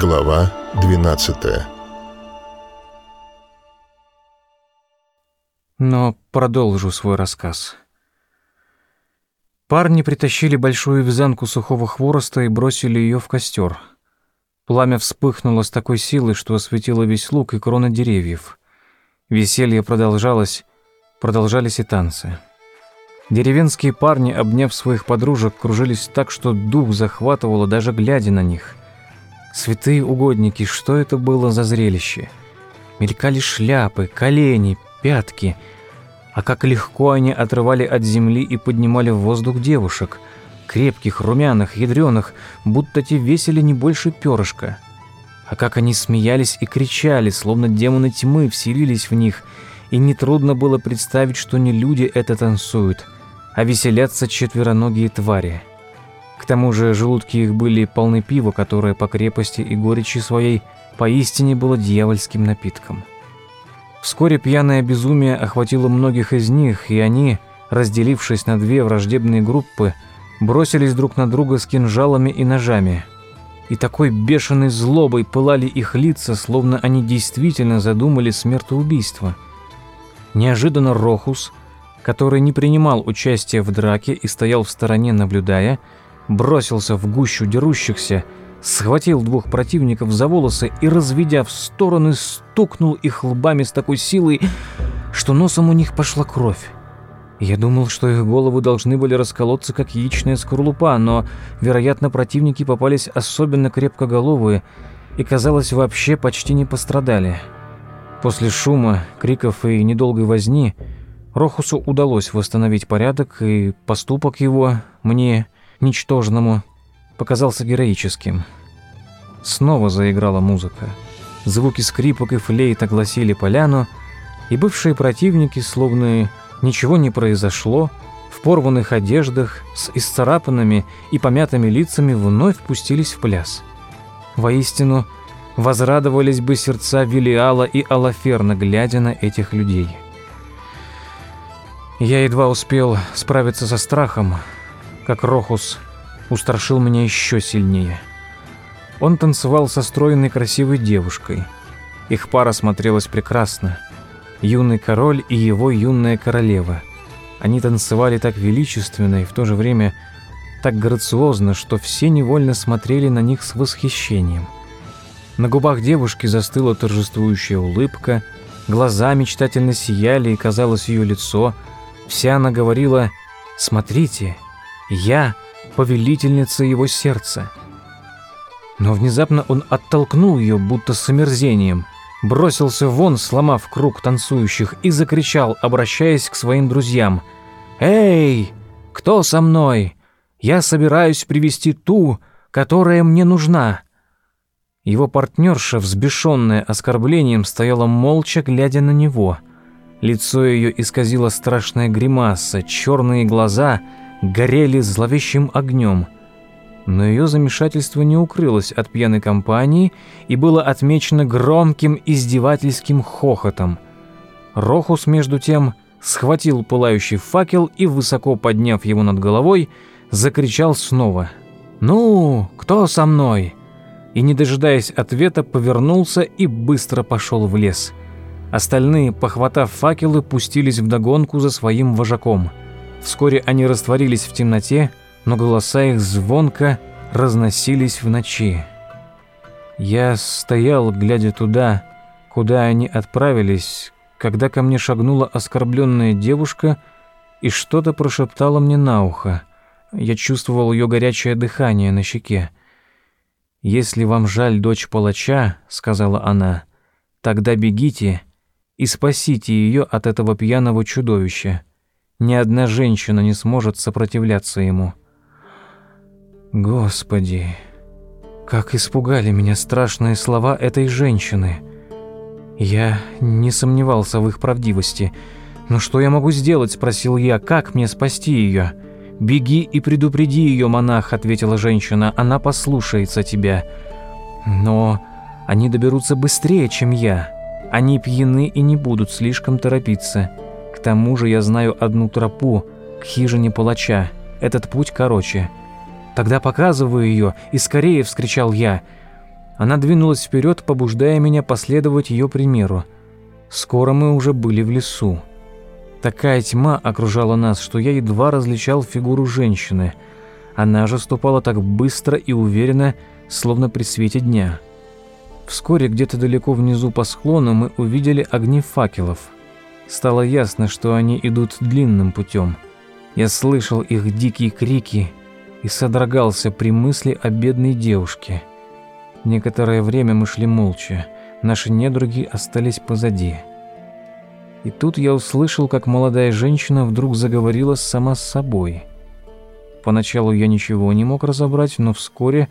Глава 12 Но продолжу свой рассказ. Парни притащили большую вязанку сухого хвороста и бросили ее в костер. Пламя вспыхнуло с такой силой, что осветило весь луг и кроны деревьев. Веселье продолжалось, продолжались и танцы. Деревенские парни, обняв своих подружек, кружились так, что дух захватывало, даже глядя на них. Святые угодники, что это было за зрелище? Мелькали шляпы, колени, пятки. А как легко они отрывали от земли и поднимали в воздух девушек. Крепких, румяных, ядреных, будто те весили не больше перышка. А как они смеялись и кричали, словно демоны тьмы вселились в них, и нетрудно было представить, что не люди это танцуют – а веселятся четвероногие твари. К тому же желудки их были полны пива, которое по крепости и горечи своей поистине было дьявольским напитком. Вскоре пьяное безумие охватило многих из них, и они, разделившись на две враждебные группы, бросились друг на друга с кинжалами и ножами. И такой бешеной злобой пылали их лица, словно они действительно задумали смертоубийство. Неожиданно Рохус – который не принимал участия в драке и стоял в стороне, наблюдая, бросился в гущу дерущихся, схватил двух противников за волосы и, разведя в стороны, стукнул их лбами с такой силой, что носом у них пошла кровь. Я думал, что их головы должны были расколоться, как яичная скорлупа, но, вероятно, противники попались особенно крепкоголовые и, казалось, вообще почти не пострадали. После шума, криков и недолгой возни – Рохусу удалось восстановить порядок, и поступок его, мне, ничтожному, показался героическим. Снова заиграла музыка. Звуки скрипок и флейт огласили поляну, и бывшие противники, словно ничего не произошло, в порванных одеждах, с исцарапанными и помятыми лицами вновь пустились в пляс. Воистину, возрадовались бы сердца Велиала и Алаферна, глядя на этих людей. Я едва успел справиться со страхом, как Рохус устрашил меня еще сильнее. Он танцевал со стройной красивой девушкой. Их пара смотрелась прекрасно. Юный король и его юная королева. Они танцевали так величественно и в то же время так грациозно, что все невольно смотрели на них с восхищением. На губах девушки застыла торжествующая улыбка, глаза мечтательно сияли, и казалось ее лицо – Вся она говорила «Смотрите, я повелительница его сердца». Но внезапно он оттолкнул ее, будто с омерзением, бросился вон, сломав круг танцующих, и закричал, обращаясь к своим друзьям. «Эй, кто со мной? Я собираюсь привести ту, которая мне нужна». Его партнерша, взбешенная оскорблением, стояла молча, глядя на него – Лицо ее исказило страшная гримаса, черные глаза горели зловещим огнем. Но ее замешательство не укрылось от пьяной компании и было отмечено громким издевательским хохотом. Рохус, между тем, схватил пылающий факел и, высоко подняв его над головой, закричал снова «Ну, кто со мной?» и, не дожидаясь ответа, повернулся и быстро пошел в лес – Остальные, похватав факелы, пустились вдогонку за своим вожаком. Вскоре они растворились в темноте, но голоса их звонко разносились в ночи. Я стоял, глядя туда, куда они отправились, когда ко мне шагнула оскорбленная девушка и что-то прошептала мне на ухо. Я чувствовал ее горячее дыхание на щеке. «Если вам жаль дочь палача», — сказала она, — «тогда бегите и спасите ее от этого пьяного чудовища. Ни одна женщина не сможет сопротивляться ему. Господи, как испугали меня страшные слова этой женщины. Я не сомневался в их правдивости. «Но что я могу сделать?» – спросил я. «Как мне спасти ее?» «Беги и предупреди ее, монах», – ответила женщина. «Она послушается тебя». «Но они доберутся быстрее, чем я». Они пьяны и не будут слишком торопиться. Тому же я знаю одну тропу к хижине палача. Этот путь короче. Тогда показываю ее, и скорее вскричал я. Она двинулась вперед, побуждая меня последовать ее примеру. Скоро мы уже были в лесу. Такая тьма окружала нас, что я едва различал фигуру женщины. Она же ступала так быстро и уверенно, словно при свете дня. Вскоре где-то далеко внизу по склону мы увидели огни факелов. Стало ясно, что они идут длинным путем. Я слышал их дикие крики и содрогался при мысли о бедной девушке. Некоторое время мы шли молча. Наши недруги остались позади. И тут я услышал, как молодая женщина вдруг заговорила сама с собой. Поначалу я ничего не мог разобрать, но вскоре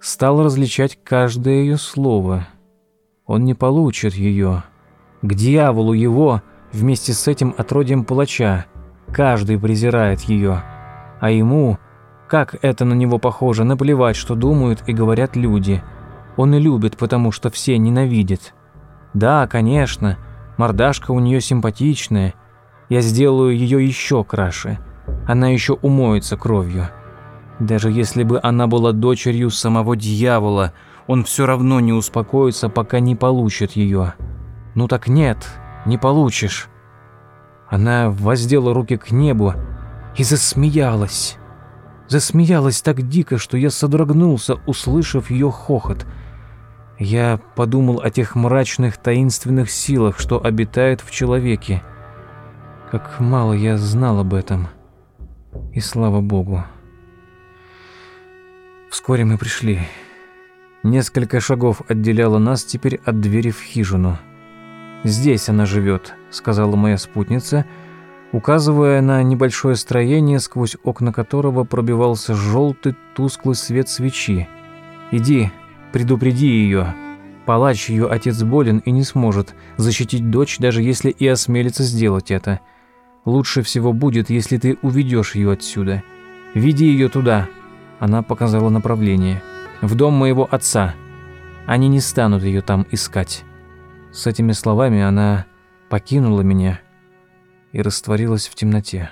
стал различать каждое ее слово. Он не получит ее. К дьяволу его вместе с этим отродьем палача. Каждый презирает ее. А ему, как это на него похоже, наплевать, что думают и говорят люди. Он и любит, потому что все ненавидят. Да, конечно, мордашка у нее симпатичная. Я сделаю ее еще краше. Она еще умоется кровью. Даже если бы она была дочерью самого дьявола, он все равно не успокоится, пока не получит ее. Ну так нет, не получишь. Она воздела руки к небу и засмеялась. Засмеялась так дико, что я содрогнулся, услышав ее хохот. Я подумал о тех мрачных таинственных силах, что обитают в человеке. Как мало я знал об этом. И слава богу. Вскоре мы пришли. Несколько шагов отделяло нас теперь от двери в хижину. «Здесь она живет», — сказала моя спутница, указывая на небольшое строение, сквозь окна которого пробивался желтый тусклый свет свечи. «Иди, предупреди ее. Палач ее отец болен и не сможет защитить дочь, даже если и осмелится сделать это. Лучше всего будет, если ты уведешь ее отсюда. Веди ее туда, она показала направление. «В дом моего отца. Они не станут ее там искать». С этими словами она покинула меня и растворилась в темноте.